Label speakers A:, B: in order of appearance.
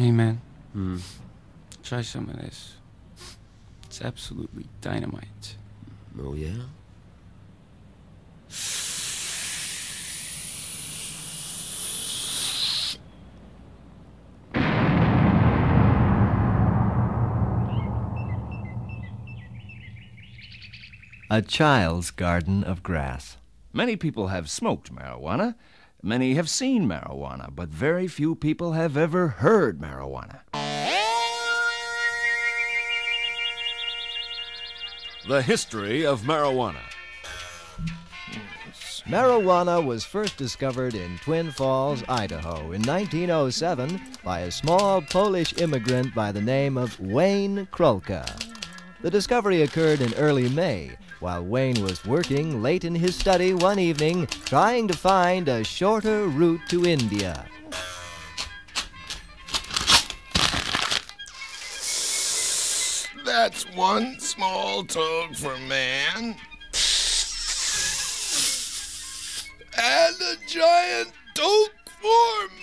A: Hey, man. Hmm. Try some of this. It's absolutely dynamite.
B: Oh, yeah?
C: A child's garden of grass.
D: Many people have smoked marijuana. Many have seen marijuana, but very few people have ever heard marijuana.
E: The history of marijuana.
F: Marijuana was first discovered in Twin Falls, Idaho in 1907 by a small Polish immigrant by the name of Wayne Krolka. The discovery occurred in early May while Wayne was working late in his study one evening trying to find a shorter route to India.
B: That's one small toad for man. And a giant toad for